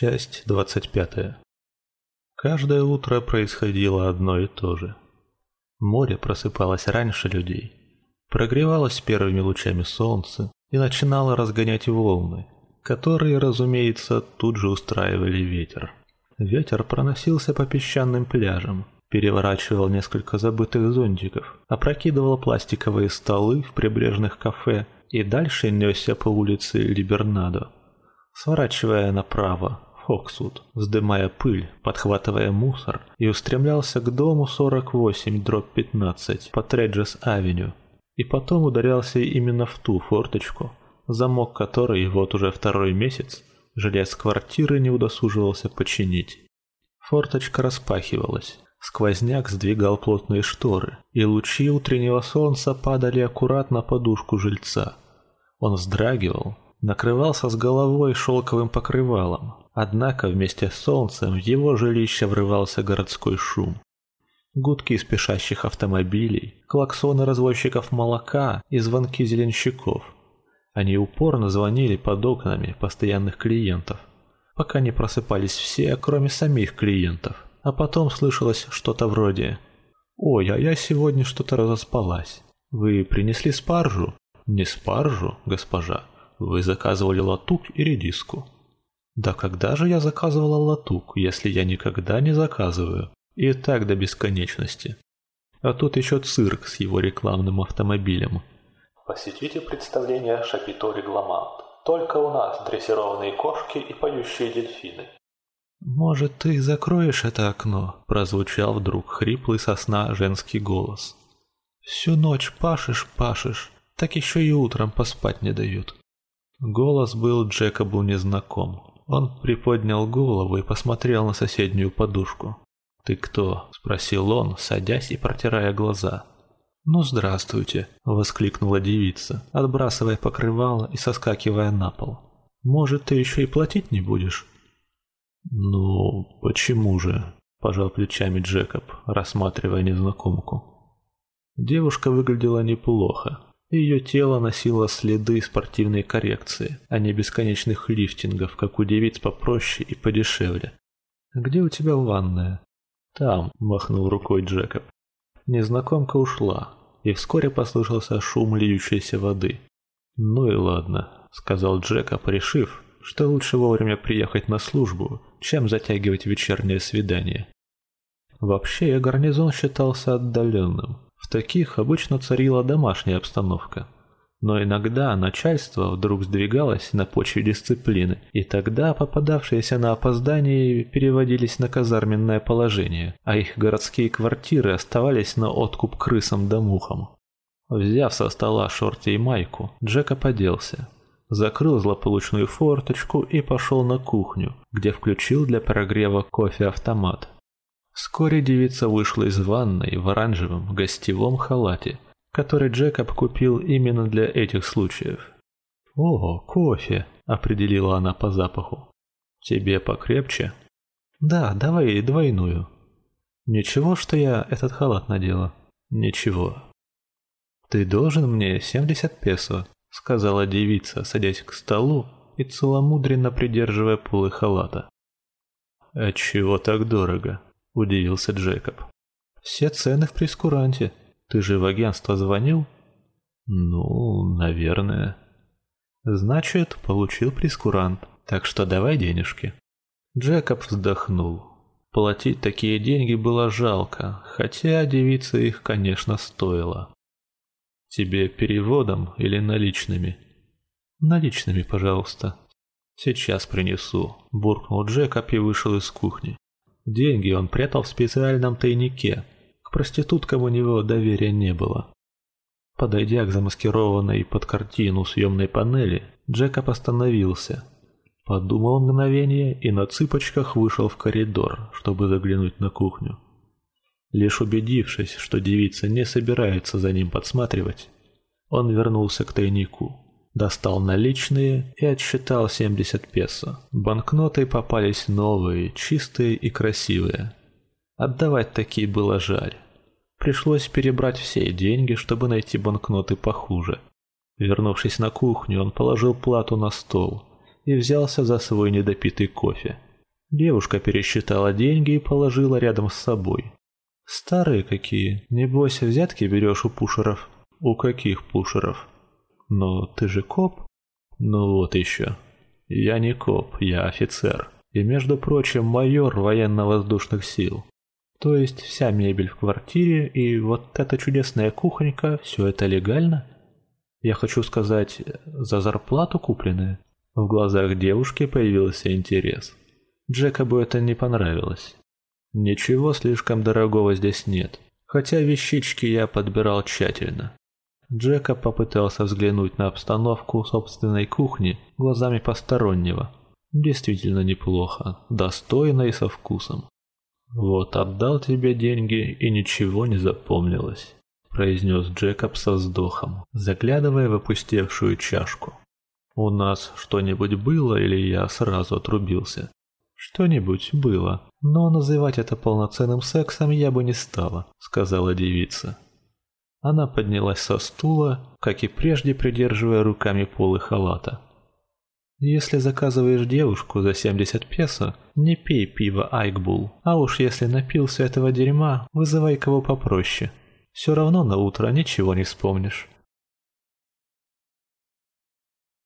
Часть 25. Каждое утро происходило одно и то же. Море просыпалось раньше людей, прогревалось первыми лучами солнца и начинало разгонять волны, которые, разумеется, тут же устраивали ветер. Ветер проносился по песчаным пляжам, переворачивал несколько забытых зонтиков, опрокидывал пластиковые столы в прибрежных кафе и дальше несся по улице Либернадо, сворачивая направо, в Хоксуд, вздымая пыль, подхватывая мусор и устремлялся к дому 48 дробь 15 по Треджес-авеню, и потом ударялся именно в ту форточку, замок которой вот уже второй месяц жилец квартиры не удосуживался починить. Форточка распахивалась, сквозняк сдвигал плотные шторы, и лучи утреннего солнца падали аккуратно на подушку жильца. Он вздрагивал, накрывался с головой шелковым покрывалом, однако вместе с солнцем в его жилище врывался городской шум. Гудки спешащих автомобилей, клаксоны развозчиков молока и звонки зеленщиков. Они упорно звонили под окнами постоянных клиентов, пока не просыпались все, кроме самих клиентов. А потом слышалось что-то вроде «Ой, а я сегодня что-то разоспалась. Вы принесли спаржу?» «Не спаржу, госпожа. Вы заказывали латук и редиску. Да когда же я заказывала латук, если я никогда не заказываю? И так до бесконечности. А тут еще цирк с его рекламным автомобилем. Посетите представление Шапито Регламант. Только у нас дрессированные кошки и поющие дельфины. «Может, ты закроешь это окно?» – прозвучал вдруг хриплый сосна женский голос. «Всю ночь пашешь, пашешь, так еще и утром поспать не дают». Голос был Джекобу незнаком. Он приподнял голову и посмотрел на соседнюю подушку. «Ты кто?» – спросил он, садясь и протирая глаза. «Ну, здравствуйте!» – воскликнула девица, отбрасывая покрывало и соскакивая на пол. «Может, ты еще и платить не будешь?» «Ну, почему же?» – пожал плечами Джекоб, рассматривая незнакомку. Девушка выглядела неплохо, ее тело носило следы спортивной коррекции, а не бесконечных лифтингов, как у девиц попроще и подешевле. «Где у тебя ванная?» «Там», — махнул рукой Джекоб. Незнакомка ушла, и вскоре послышался шум льющейся воды. «Ну и ладно», — сказал Джекоб, решив, что лучше вовремя приехать на службу, чем затягивать вечернее свидание. Вообще, гарнизон считался отдаленным, таких обычно царила домашняя обстановка. Но иногда начальство вдруг сдвигалось на почве дисциплины, и тогда попадавшиеся на опоздание переводились на казарменное положение, а их городские квартиры оставались на откуп крысам да мухам. Взяв со стола шорты и майку, Джека поделся, закрыл злополучную форточку и пошел на кухню, где включил для прогрева кофе-автомат. Вскоре девица вышла из ванной в оранжевом гостевом халате, который Джекоб купил именно для этих случаев. «О, кофе!» – определила она по запаху. «Тебе покрепче?» «Да, давай двойную». «Ничего, что я этот халат надела?» «Ничего». «Ты должен мне 70 песо», — сказала девица, садясь к столу и целомудренно придерживая полы халата. «Отчего так дорого?» – удивился Джекоб. «Все цены в прескуранте. Ты же в агентство звонил?» «Ну, наверное». «Значит, получил прескурант, так что давай денежки». Джекоб вздохнул. Платить такие деньги было жалко, хотя девица их, конечно, стоила. «Тебе переводом или наличными?» «Наличными, пожалуйста». «Сейчас принесу», – буркнул Джекоб и вышел из кухни. Деньги он прятал в специальном тайнике. К проституткам у него доверия не было. Подойдя к замаскированной под картину съемной панели, Джекоб остановился. Подумал мгновение и на цыпочках вышел в коридор, чтобы заглянуть на кухню. Лишь убедившись, что девица не собирается за ним подсматривать, он вернулся к тайнику. Достал наличные и отсчитал 70 песо. Банкноты попались новые, чистые и красивые. Отдавать такие было жаль. Пришлось перебрать все деньги, чтобы найти банкноты похуже. Вернувшись на кухню, он положил плату на стол и взялся за свой недопитый кофе. Девушка пересчитала деньги и положила рядом с собой. «Старые какие. Небось, взятки берешь у пушеров?» «У каких пушеров?» «Ну, ты же коп?» «Ну вот еще. Я не коп, я офицер. И, между прочим, майор военно-воздушных сил. То есть вся мебель в квартире и вот эта чудесная кухонька, все это легально? Я хочу сказать, за зарплату купленная?» В глазах девушки появился интерес. Джекобу это не понравилось. Ничего слишком дорогого здесь нет, хотя вещички я подбирал тщательно. Джекоб попытался взглянуть на обстановку собственной кухни глазами постороннего. Действительно неплохо, достойно и со вкусом. «Вот отдал тебе деньги и ничего не запомнилось», – произнес Джекоб со вздохом, заглядывая в опустевшую чашку. «У нас что-нибудь было или я сразу отрубился?» «Что-нибудь было, но называть это полноценным сексом я бы не стала», — сказала девица. Она поднялась со стула, как и прежде придерживая руками полы халата. «Если заказываешь девушку за 70 песо, не пей пиво Айкбул, а уж если напился этого дерьма, вызывай кого попроще. Все равно на утро ничего не вспомнишь».